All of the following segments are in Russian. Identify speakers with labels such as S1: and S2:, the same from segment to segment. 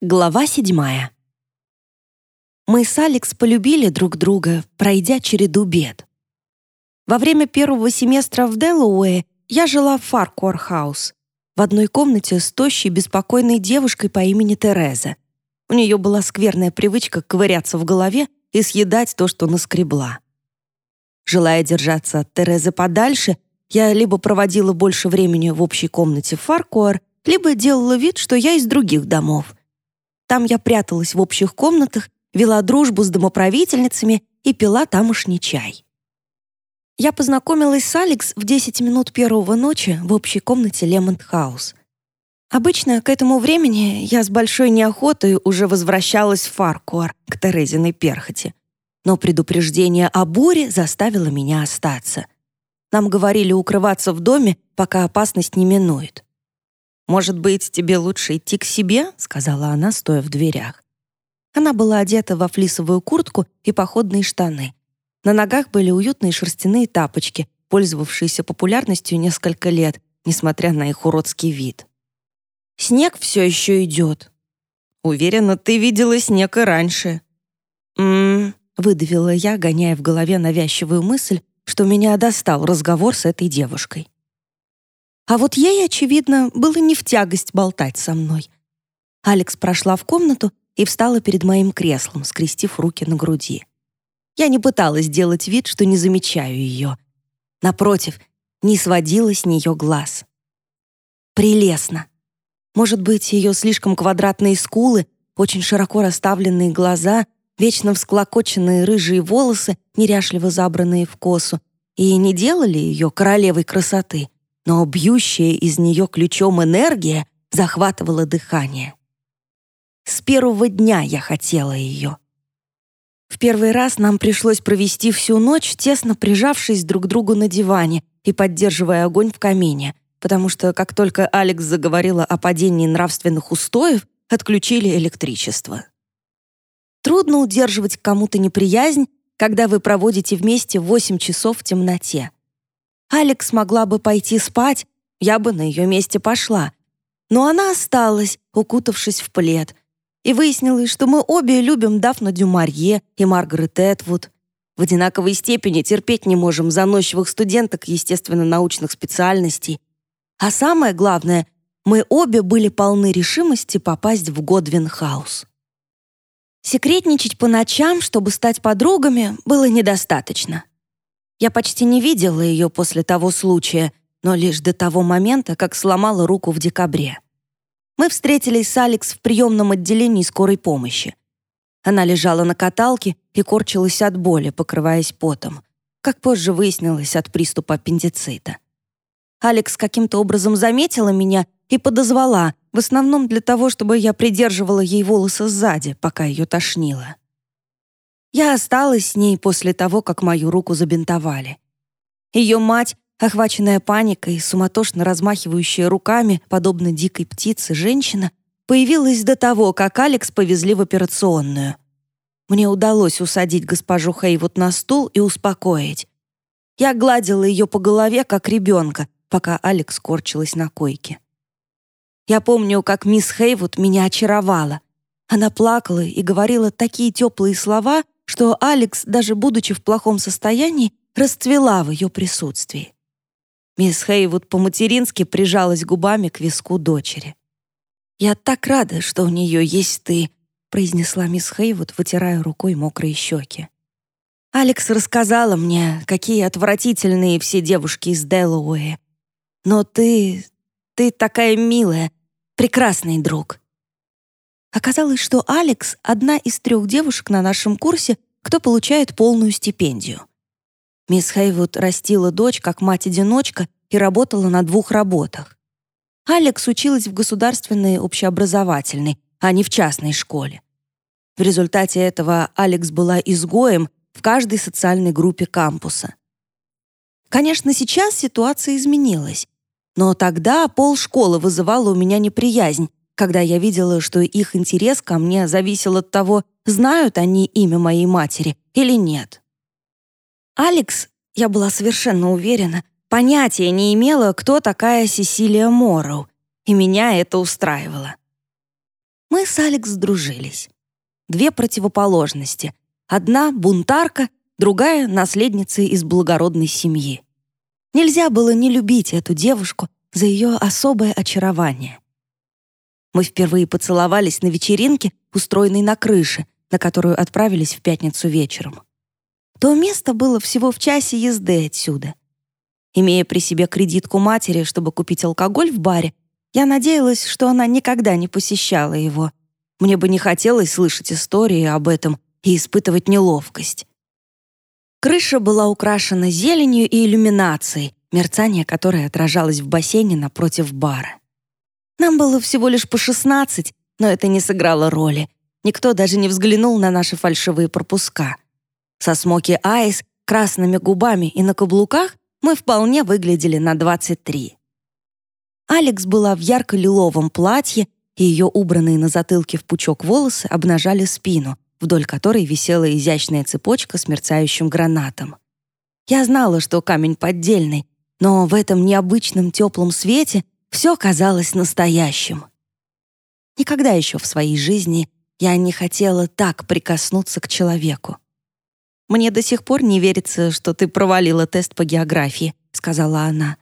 S1: Глава седьмая. Мы с Алекс полюбили друг друга, пройдя череду бед. Во время первого семестра в Дэллоуэе я жила в Фаркуар-хаус, в одной комнате с тощей, беспокойной девушкой по имени Тереза. У нее была скверная привычка ковыряться в голове и съедать то, что наскребла. Желая держаться от Терезы подальше, я либо проводила больше времени в общей комнате в Фаркуар, либо делала вид, что я из других домов — там я пряталась в общих комнатах, вела дружбу с домоправительницами и пила тамошний чай. Я познакомилась с Алекс в 10 минут первого ночи в общей комнате Лемонт Хаус. Обычно к этому времени я с большой неохотой уже возвращалась в Фаркуар к Терезиной перхоти. Но предупреждение о буре заставило меня остаться. Нам говорили укрываться в доме, пока опасность не минует. «Может быть, тебе лучше идти к себе?» — сказала она, стоя в дверях. Она была одета во флисовую куртку и походные штаны. На ногах были уютные шерстяные тапочки, пользовавшиеся популярностью несколько лет, несмотря на их уродский вид. «Снег все еще идет». «Уверена, ты видела снег и раньше». «М-м-м», выдавила я, гоняя в голове навязчивую мысль, что меня достал разговор с этой девушкой. А вот ей, очевидно, было не в тягость болтать со мной. Алекс прошла в комнату и встала перед моим креслом, скрестив руки на груди. Я не пыталась делать вид, что не замечаю ее. Напротив, не сводила с нее глаз. Прелестно. Может быть, ее слишком квадратные скулы, очень широко расставленные глаза, вечно всклокоченные рыжие волосы, неряшливо забранные в косу, и не делали ее королевой красоты — но бьющая из нее ключом энергия захватывала дыхание. С первого дня я хотела ее. В первый раз нам пришлось провести всю ночь, тесно прижавшись друг к другу на диване и поддерживая огонь в камине, потому что как только Алекс заговорила о падении нравственных устоев, отключили электричество. Трудно удерживать к кому-то неприязнь, когда вы проводите вместе 8 часов в темноте. Алекс могла бы пойти спать, я бы на ее месте пошла. Но она осталась, укутавшись в плед. И выяснилось, что мы обе любим Дафну дю Морье и Маргарет Этвуд. В одинаковой степени терпеть не можем заносчивых студенток естественно-научных специальностей. А самое главное, мы обе были полны решимости попасть в Годвин-хаус. Секретничать по ночам, чтобы стать подругами, было недостаточно. Я почти не видела ее после того случая, но лишь до того момента, как сломала руку в декабре. Мы встретились с Алекс в приемном отделении скорой помощи. Она лежала на каталке и корчилась от боли, покрываясь потом. Как позже выяснилось, от приступа аппендицита. Алекс каким-то образом заметила меня и подозвала, в основном для того, чтобы я придерживала ей волосы сзади, пока ее тошнило. Я осталась с ней после того, как мою руку забинтовали. Ее мать, охваченная паникой, суматошно размахивающая руками, подобно дикой птице, женщина, появилась до того, как Алекс повезли в операционную. Мне удалось усадить госпожу Хейвуд на стул и успокоить. Я гладила ее по голове, как ребенка, пока Алекс корчилась на койке. Я помню, как мисс Хейвуд меня очаровала. Она плакала и говорила такие теплые слова, что Алекс, даже будучи в плохом состоянии, расцвела в ее присутствии. Мисс Хейвуд по-матерински прижалась губами к виску дочери. «Я так рада, что у нее есть ты», произнесла мисс Хейвуд, вытирая рукой мокрые щеки. «Алекс рассказала мне, какие отвратительные все девушки из Делауэя. Но ты... ты такая милая, прекрасный друг. Оказалось, что Алекс — одна из трех девушек на нашем курсе, кто получает полную стипендию. Мисс Хейвуд растила дочь как мать-одиночка и работала на двух работах. Алекс училась в государственной общеобразовательной, а не в частной школе. В результате этого Алекс была изгоем в каждой социальной группе кампуса. Конечно, сейчас ситуация изменилась, но тогда полшколы вызывала у меня неприязнь, когда я видела, что их интерес ко мне зависел от того, знают они имя моей матери или нет. Алекс, я была совершенно уверена, понятия не имела, кто такая Сесилия Морроу, и меня это устраивало. Мы с Алекс сдружились. Две противоположности. Одна — бунтарка, другая — наследница из благородной семьи. Нельзя было не любить эту девушку за ее особое очарование. Мы впервые поцеловались на вечеринке, устроенной на крыше, на которую отправились в пятницу вечером. То место было всего в часе езды отсюда. Имея при себе кредитку матери, чтобы купить алкоголь в баре, я надеялась, что она никогда не посещала его. Мне бы не хотелось слышать истории об этом и испытывать неловкость. Крыша была украшена зеленью и иллюминацией, мерцание которой отражалось в бассейне напротив бара. Нам было всего лишь по 16, но это не сыграло роли. Никто даже не взглянул на наши фальшивые пропуска. Со смоки айс, красными губами и на каблуках мы вполне выглядели на 23. Алекс была в ярко-лиловом платье, и ее убранные на затылке в пучок волосы обнажали спину — вдоль которой висела изящная цепочка с мерцающим гранатом. Я знала, что камень поддельный, но в этом необычном теплом свете все казалось настоящим. Никогда еще в своей жизни я не хотела так прикоснуться к человеку. «Мне до сих пор не верится, что ты провалила тест по географии», — сказала она.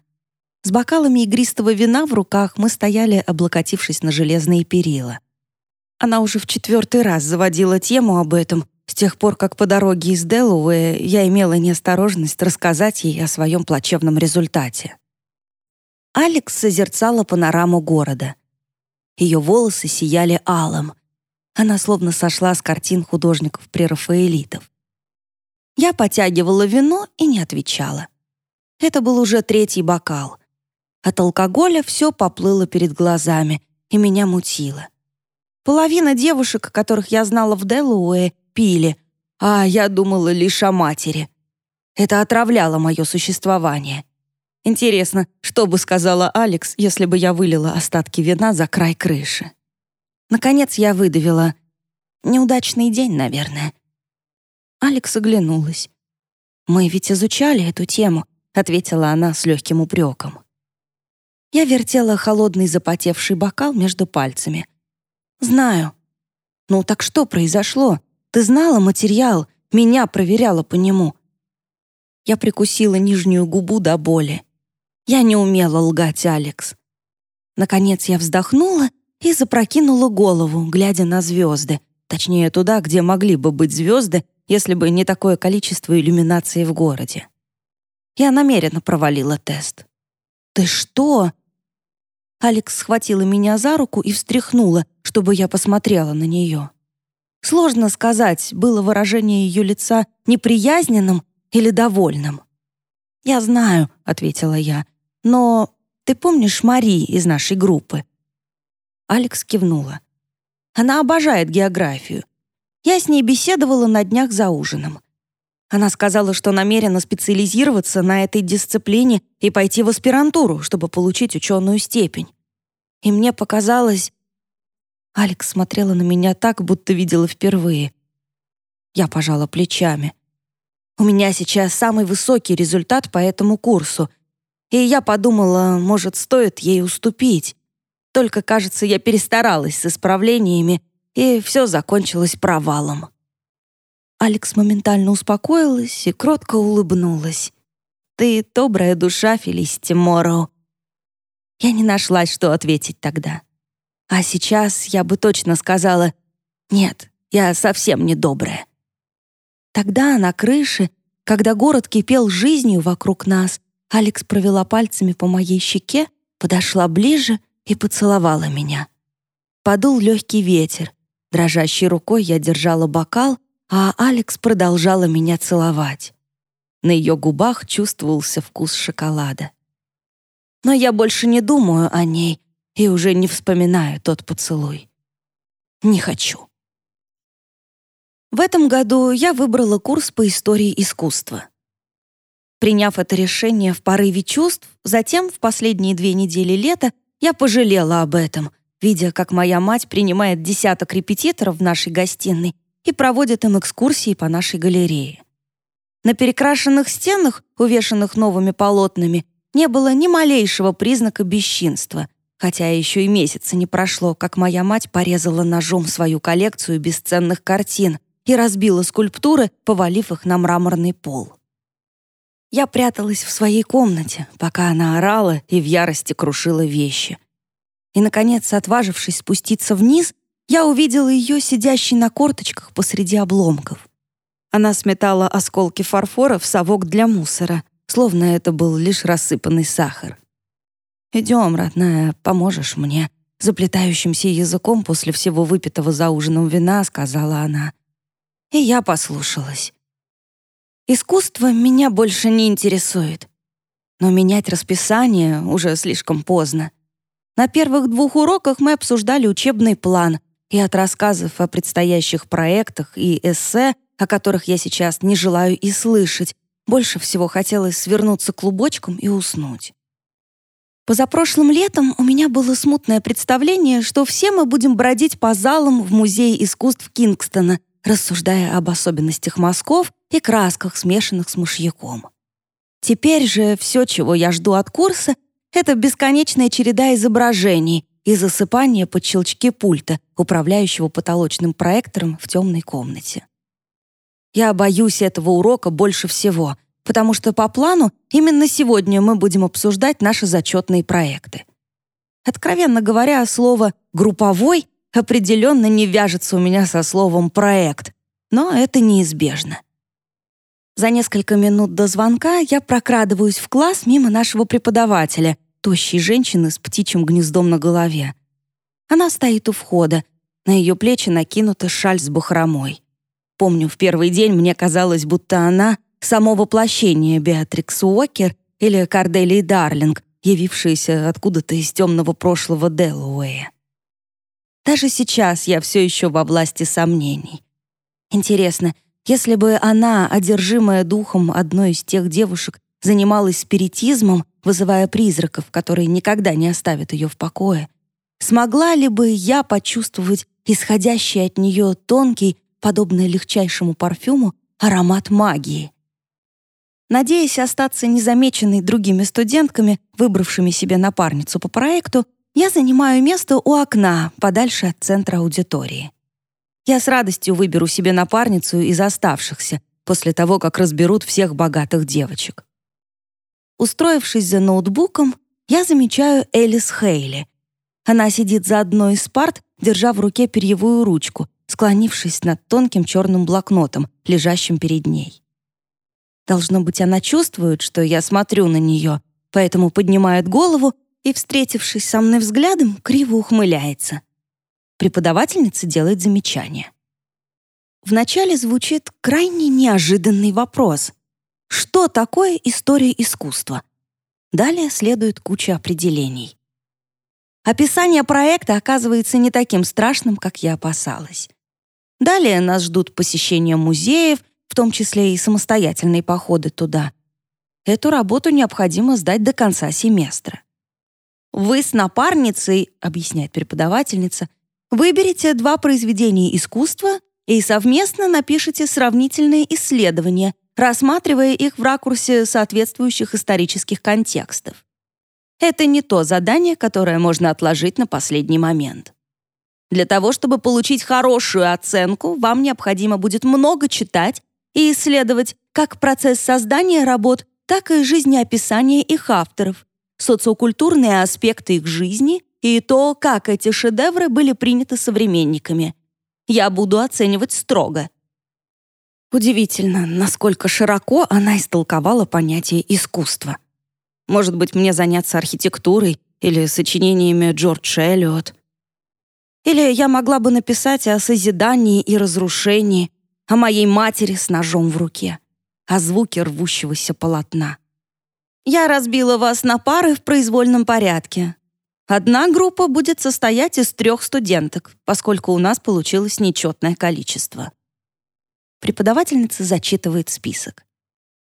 S1: С бокалами игристого вина в руках мы стояли, облокотившись на железные перила. Она уже в четвертый раз заводила тему об этом, с тех пор, как по дороге из Делуэя я имела неосторожность рассказать ей о своем плачевном результате. Алекс созерцала панораму города. Ее волосы сияли алым. Она словно сошла с картин художников-прерафаэлитов. Я потягивала вино и не отвечала. Это был уже третий бокал. От алкоголя все поплыло перед глазами, и меня мутило. Половина девушек, которых я знала в Делуэ, пили, а я думала лишь о матери. Это отравляло мое существование. Интересно, что бы сказала Алекс, если бы я вылила остатки вина за край крыши? Наконец я выдавила. Неудачный день, наверное. Алекс оглянулась. «Мы ведь изучали эту тему», — ответила она с легким упреком. Я вертела холодный запотевший бокал между пальцами — «Знаю». «Ну так что произошло? Ты знала материал, меня проверяла по нему». Я прикусила нижнюю губу до боли. Я не умела лгать, Алекс. Наконец я вздохнула и запрокинула голову, глядя на звезды, точнее туда, где могли бы быть звезды, если бы не такое количество иллюминации в городе. Я намеренно провалила тест. «Ты что?» Алекс схватила меня за руку и встряхнула, чтобы я посмотрела на нее. Сложно сказать, было выражение ее лица неприязненным или довольным. «Я знаю», — ответила я, — «но ты помнишь Мари из нашей группы?» Алекс кивнула. «Она обожает географию. Я с ней беседовала на днях за ужином. Она сказала, что намерена специализироваться на этой дисциплине и пойти в аспирантуру, чтобы получить ученую степень. И мне показалось... Алекс смотрела на меня так, будто видела впервые. Я пожала плечами. У меня сейчас самый высокий результат по этому курсу, и я подумала, может, стоит ей уступить. Только, кажется, я перестаралась с исправлениями, и все закончилось провалом. Алекс моментально успокоилась и кротко улыбнулась. «Ты добрая душа, Фелисити Морроу». Я не нашла, что ответить тогда. А сейчас я бы точно сказала «Нет, я совсем не добрая». Тогда на крыше, когда город кипел жизнью вокруг нас, Алекс провела пальцами по моей щеке, подошла ближе и поцеловала меня. Подул легкий ветер. Дрожащей рукой я держала бокал, а Алекс продолжала меня целовать. На ее губах чувствовался вкус шоколада. Но я больше не думаю о ней и уже не вспоминаю тот поцелуй. Не хочу. В этом году я выбрала курс по истории искусства. Приняв это решение в порыве чувств, затем в последние две недели лета я пожалела об этом, видя, как моя мать принимает десяток репетиторов в нашей гостиной и проводит им экскурсии по нашей галерее. На перекрашенных стенах, увешанных новыми полотнами, не было ни малейшего признака бесчинства, хотя еще и месяца не прошло, как моя мать порезала ножом свою коллекцию бесценных картин и разбила скульптуры, повалив их на мраморный пол. Я пряталась в своей комнате, пока она орала и в ярости крушила вещи. И, наконец, отважившись спуститься вниз, я увидела ее сидящей на корточках посреди обломков. Она сметала осколки фарфора в совок для мусора, словно это был лишь рассыпанный сахар. «Идем, родная, поможешь мне», — заплетающимся языком после всего выпитого за ужином вина сказала она. И я послушалась. Искусство меня больше не интересует. Но менять расписание уже слишком поздно. На первых двух уроках мы обсуждали учебный план, и от рассказов о предстоящих проектах и эссе, о которых я сейчас не желаю и слышать, больше всего хотелось свернуться клубочком и уснуть. Позапрошлым летом у меня было смутное представление, что все мы будем бродить по залам в Музее искусств Кингстона, рассуждая об особенностях мазков и красках, смешанных с мышьяком. Теперь же все, чего я жду от курса, это бесконечная череда изображений и засыпание под щелчки пульта, управляющего потолочным проектором в темной комнате. Я боюсь этого урока больше всего, потому что по плану именно сегодня мы будем обсуждать наши зачетные проекты. Откровенно говоря, слово «групповой» определенно не вяжется у меня со словом «проект», но это неизбежно. За несколько минут до звонка я прокрадываюсь в класс мимо нашего преподавателя, тощей женщины с птичьим гнездом на голове. Она стоит у входа, на ее плечи накинута шаль с бахромой. Помню, в первый день мне казалось, будто она — само воплощение Беатрикс Уокер или Карделии Дарлинг, явившаяся откуда-то из темного прошлого Делуэя. Даже сейчас я все еще во власти сомнений. Интересно, если бы она, одержимая духом одной из тех девушек, занималась спиритизмом, вызывая призраков, которые никогда не оставят ее в покое, смогла ли бы я почувствовать исходящий от нее тонкий, подобный легчайшему парфюму, аромат магии? Надеясь остаться незамеченной другими студентками, выбравшими себе напарницу по проекту, я занимаю место у окна, подальше от центра аудитории. Я с радостью выберу себе напарницу из оставшихся, после того, как разберут всех богатых девочек. Устроившись за ноутбуком, я замечаю Элис Хейли. Она сидит за одной из парт, держа в руке перьевую ручку, склонившись над тонким черным блокнотом, лежащим перед ней. Должно быть, она чувствует, что я смотрю на нее, поэтому поднимает голову и, встретившись со мной взглядом, криво ухмыляется. Преподавательница делает замечание. Вначале звучит крайне неожиданный вопрос. Что такое история искусства? Далее следует куча определений. Описание проекта оказывается не таким страшным, как я опасалась. Далее нас ждут посещения музеев, в том числе и самостоятельные походы туда. Эту работу необходимо сдать до конца семестра. Вы с напарницей, объясняет преподавательница, выберете два произведения искусства и совместно напишите сравнительные исследования, рассматривая их в ракурсе соответствующих исторических контекстов. Это не то задание, которое можно отложить на последний момент. Для того, чтобы получить хорошую оценку, вам необходимо будет много читать и исследовать как процесс создания работ, так и жизнеописание их авторов, социокультурные аспекты их жизни и то, как эти шедевры были приняты современниками. Я буду оценивать строго. Удивительно, насколько широко она истолковала понятие искусства. Может быть, мне заняться архитектурой или сочинениями Джордж Эллиот. Или я могла бы написать о созидании и разрушении, о моей матери с ножом в руке, о звуке рвущегося полотна. Я разбила вас на пары в произвольном порядке. Одна группа будет состоять из трех студенток, поскольку у нас получилось нечетное количество. Преподавательница зачитывает список.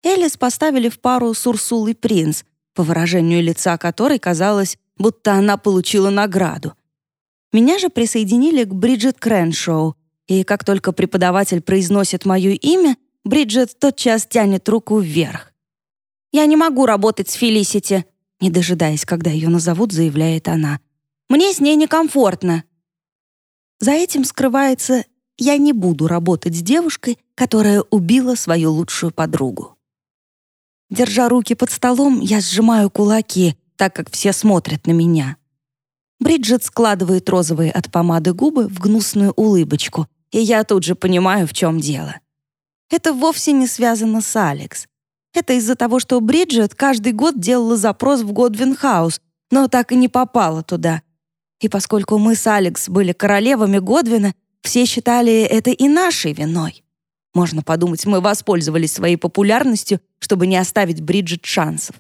S1: Элис поставили в пару с Урсулой Принц, по выражению лица которой казалось, будто она получила награду. Меня же присоединили к Бриджит Крэншоу, и как только преподаватель произносит мое имя, Бриджит тотчас тянет руку вверх. «Я не могу работать с Фелисити», не дожидаясь, когда ее назовут, заявляет она. Мне с ней некомфортно». За этим скрывается «я не буду работать с девушкой, которая убила свою лучшую подругу». Держа руки под столом, я сжимаю кулаки, так как все смотрят на меня. Бриджит складывает розовые от помады губы в гнусную улыбочку, и я тут же понимаю, в чем дело. Это вовсе не связано с Алекс. Это из-за того, что Бриджит каждый год делала запрос в Годвин-хаус, но так и не попала туда. И поскольку мы с Алекс были королевами Годвина, все считали это и нашей виной. Можно подумать, мы воспользовались своей популярностью, чтобы не оставить Бриджит шансов.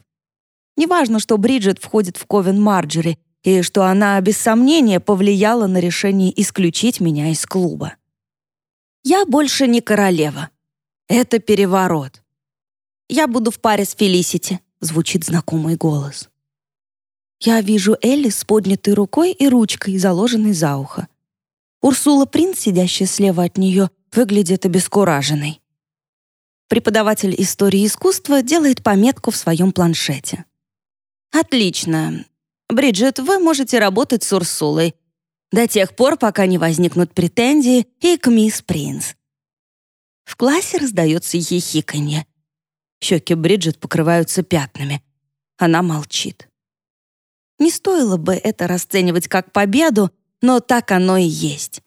S1: Неважно, что Бриджит входит в Ковен Марджери и что она без сомнения повлияла на решение исключить меня из клуба. Я больше не королева. Это переворот. Я буду в паре с Фелисити, звучит знакомый голос. Я вижу Элли с поднятой рукой и ручкой, заложенной за ухо. Урсула Принц, сидящая слева от нее, выглядит обескураженной. Преподаватель истории искусства делает пометку в своем планшете. «Отлично. Бриджит, вы можете работать с Урсулой до тех пор, пока не возникнут претензии и к мисс Принц». В классе раздается хихиканье. Щеки Бриджит покрываются пятнами. Она молчит. Не стоило бы это расценивать как победу, но так оно и есть.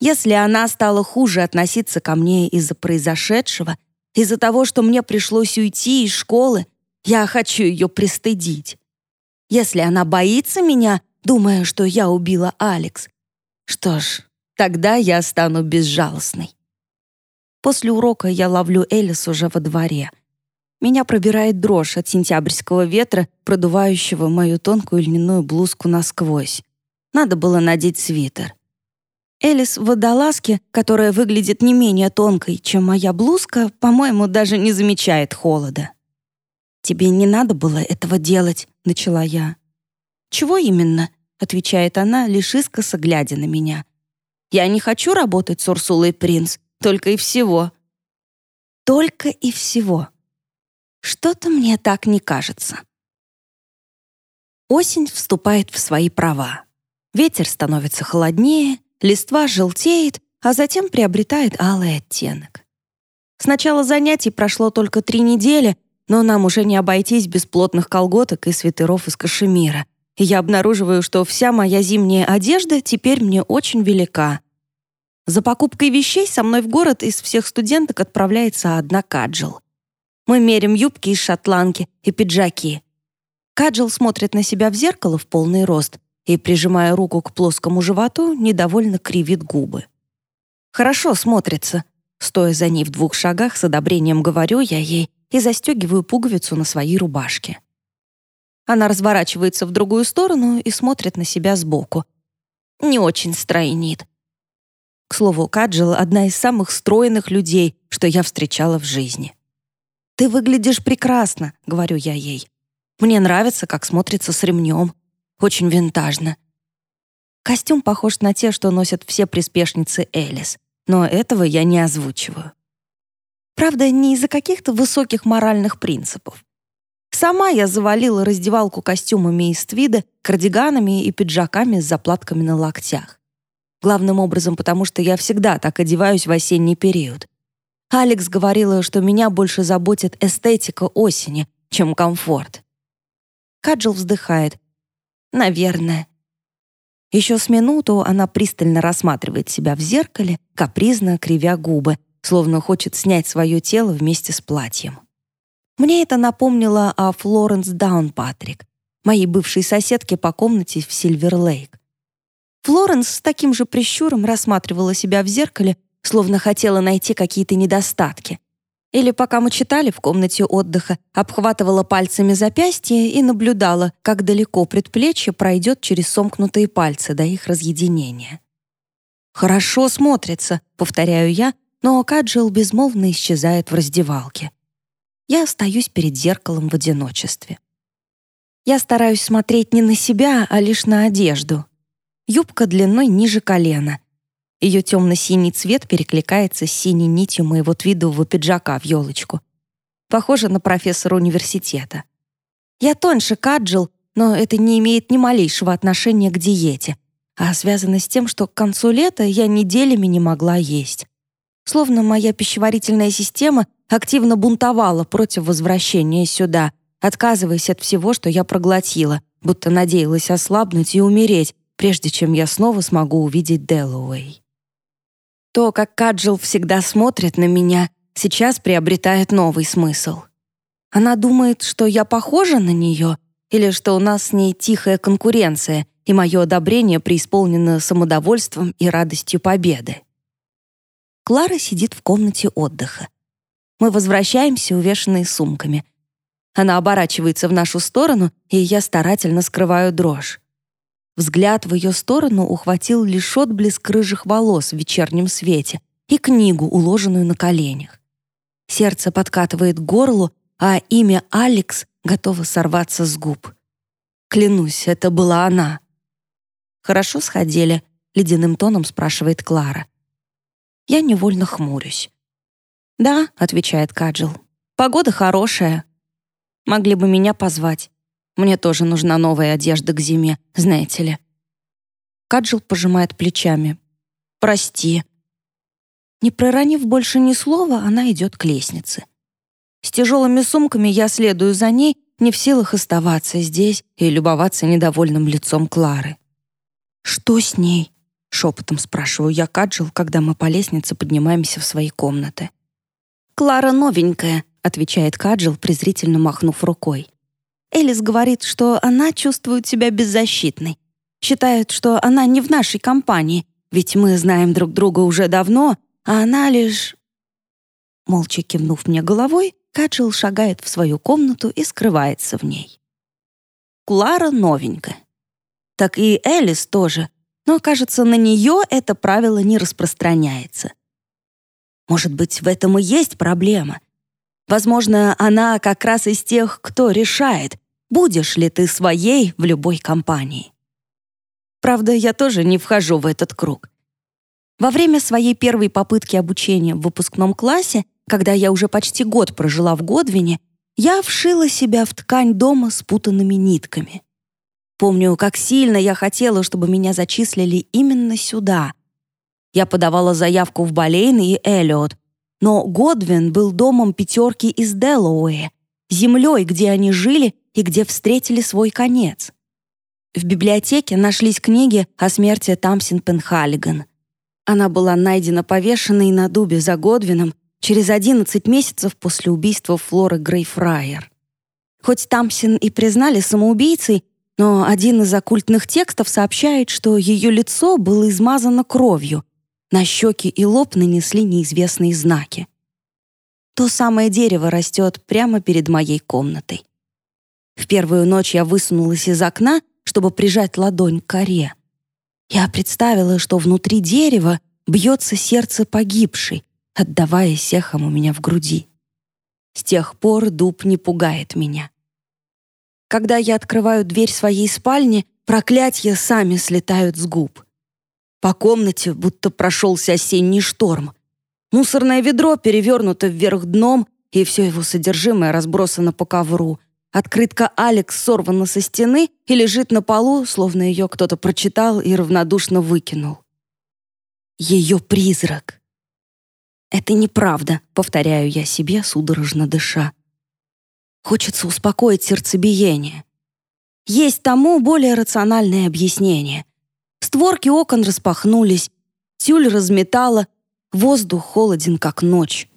S1: Если она стала хуже относиться ко мне из-за произошедшего, из-за того, что мне пришлось уйти из школы, я хочу ее пристыдить. Если она боится меня, думая, что я убила Алекс, что ж, тогда я стану безжалостной. После урока я ловлю Элис уже во дворе. Меня пробирает дрожь от сентябрьского ветра, продувающего мою тонкую льняную блузку насквозь. Надо было надеть свитер. Элис в водолазке, которая выглядит не менее тонкой, чем моя блузка, по-моему, даже не замечает холода. «Тебе не надо было этого делать», — начала я. «Чего именно?» — отвечает она, лишь искоса глядя на меня. «Я не хочу работать с Урсулой Принц, только и всего». «Только и всего». Что-то мне так не кажется. Осень вступает в свои права. Ветер становится холоднее, листва желтеет, а затем приобретает алый оттенок. С начала занятий прошло только три недели, но нам уже не обойтись без плотных колготок и свитеров из кашемира. И я обнаруживаю, что вся моя зимняя одежда теперь мне очень велика. За покупкой вещей со мной в город из всех студенток отправляется одна Каджел. Мы мерим юбки из шотландки и пиджаки. Каджел смотрит на себя в зеркало в полный рост и, прижимая руку к плоскому животу, недовольно кривит губы. «Хорошо смотрится», Стоя за ней в двух шагах, с одобрением говорю я ей и застегиваю пуговицу на своей рубашке. Она разворачивается в другую сторону и смотрит на себя сбоку. Не очень стройнит. К слову, Каджел — одна из самых стройных людей, что я встречала в жизни. «Ты выглядишь прекрасно», — говорю я ей. «Мне нравится, как смотрится с ремнем. Очень винтажно». Костюм похож на те, что носят все приспешницы Элис, но этого я не озвучиваю. Правда, не из-за каких-то высоких моральных принципов. Сама я завалила раздевалку костюмами из твида, кардиганами и пиджаками с заплатками на локтях. Главным образом, потому что я всегда так одеваюсь в осенний период. Алекс говорила, что меня больше заботит эстетика осени, чем комфорт. Каджел вздыхает. «Наверное». Еще с минуту она пристально рассматривает себя в зеркале, капризно кривя губы, словно хочет снять свое тело вместе с платьем. Мне это напомнило о Флоренс Даунпатрик, моей бывшей соседке по комнате в Сильвер-Лейк. Флоренс с таким же прищуром рассматривала себя в зеркале, словно хотела найти какие-то недостатки. Или пока мы читали в комнате отдыха, обхватывала пальцами запястье и наблюдала, как далеко предплечье пройдет через сомкнутые пальцы до их разъединения. «Хорошо смотрится», — повторяю я, но Каджил безмолвно исчезает в раздевалке. Я остаюсь перед зеркалом в одиночестве. Я стараюсь смотреть не на себя, а лишь на одежду. Юбка длиной ниже колена. Ее темно-синий цвет перекликается с синей нитью моего твидового пиджака в елочку. Похоже на профессора университета. Я тоньше Каджил, но это не имеет ни малейшего отношения к диете, а связано с тем, что к концу лета я неделями не могла есть. Словно моя пищеварительная система активно бунтовала против возвращения сюда, отказываясь от всего, что я проглотила, будто надеялась ослабнуть и умереть, прежде чем я снова смогу увидеть Дэллоуэй. То, как Каджил всегда смотрит на меня, сейчас приобретает новый смысл. Она думает, что я похожа на нее или что у нас с ней тихая конкуренция, и мое одобрение преисполнено самодовольством и радостью победы. Клара сидит в комнате отдыха. Мы возвращаемся, увешанные сумками. Она оборачивается в нашу сторону, и я старательно скрываю дрожь. Взгляд в ее сторону ухватил лишь отблеск рыжих волос в вечернем свете и книгу, уложенную на коленях. Сердце подкатывает к горлу, а имя Алекс готово сорваться с губ. Клянусь, это была она. «Хорошо сходили?» — ледяным тоном спрашивает Клара. Я невольно хмурюсь. «Да», — отвечает Каджил. «Погода хорошая. Могли бы меня позвать. Мне тоже нужна новая одежда к зиме, знаете ли». Каджил пожимает плечами. «Прости». Не проронив больше ни слова, она идет к лестнице. С тяжелыми сумками я следую за ней, не в силах оставаться здесь и любоваться недовольным лицом Клары. «Что с ней?» — шепотом спрашиваю я Каджил, когда мы по лестнице поднимаемся в свои комнаты. «Клара новенькая», — отвечает Каджил, презрительно махнув рукой. Элис говорит, что она чувствует себя беззащитной. Считает, что она не в нашей компании, ведь мы знаем друг друга уже давно, а она лишь... Молча кивнув мне головой, Каджил шагает в свою комнату и скрывается в ней. Клара новенькая. Так и Элис тоже, но, кажется, на нее это правило не распространяется. Может быть, в этом и есть проблема. Возможно, она как раз из тех, кто решает, будешь ли ты своей в любой компании. Правда, я тоже не вхожу в этот круг. Во время своей первой попытки обучения в выпускном классе, когда я уже почти год прожила в Годвине, я вшила себя в ткань дома с путанными нитками. Помню, как сильно я хотела, чтобы меня зачислили именно сюда, я подавала заявку в Болейн и Эллиот, но Годвин был домом пятерки из Делауэя, землей, где они жили и где встретили свой конец. В библиотеке нашлись книги о смерти Тамсин Пенхаллиган. Она была найдена повешенной на дубе за Годвином через 11 месяцев после убийства Флоры Грейфрайер. Хоть Тамсин и признали самоубийцей, но один из оккультных текстов сообщает, что ее лицо было измазано кровью, на щеки и лоб нанесли неизвестные знаки. То самое дерево растет прямо перед моей комнатой. В первую ночь я высунулась из окна, чтобы прижать ладонь к коре. Я представила, что внутри дерева бьется сердце погибшей, отдаваясь эхом у меня в груди. С тех пор дуб не пугает меня. Когда я открываю дверь своей спальни, проклятия сами слетают с губ. По комнате будто прошелся осенний шторм. Мусорное ведро перевернуто вверх дном, и все его содержимое разбросано по ковру. Открытка Алекс сорвана со стены и лежит на полу, словно ее кто-то прочитал и равнодушно выкинул. Ее призрак. «Это неправда», — повторяю я себе, судорожно дыша. Хочется успокоить сердцебиение. Есть тому более рациональное объяснение. Створки окон распахнулись, тюль разметала, воздух холоден, как ночь.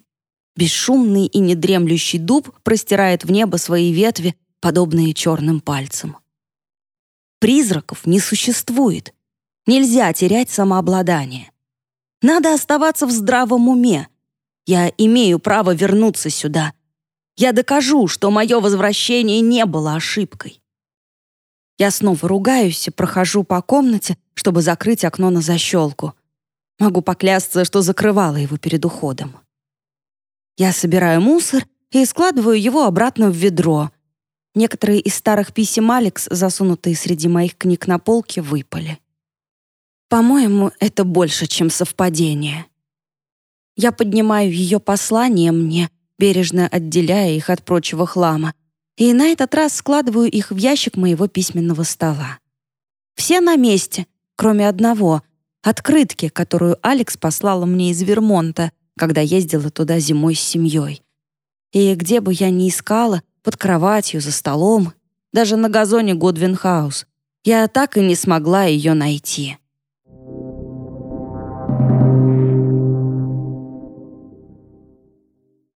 S1: Бесшумный и недремлющий дуб простирает в небо свои ветви, подобные черным пальцам. Призраков не существует. Нельзя терять самообладание. Надо оставаться в здравом уме. Я имею право вернуться сюда. Я докажу, что мое возвращение не было ошибкой. Я снова ругаюсь и прохожу по комнате, чтобы закрыть окно на защелку. Могу поклясться, что закрывала его перед уходом. Я собираю мусор и складываю его обратно в ведро. Некоторые из старых писем Алекс, засунутые среди моих книг на полке, выпали. По-моему, это больше, чем совпадение. Я поднимаю ее послание мне, бережно отделяя их от прочего хлама, и на этот раз складываю их в ящик моего письменного стола. Все на месте, кроме одного — открытки, которую Алекс послала мне из Вермонта, когда ездила туда зимой с семьей. И где бы я ни искала, под кроватью, за столом, даже на газоне Годвинхаус, я так и не смогла ее найти. Thank you.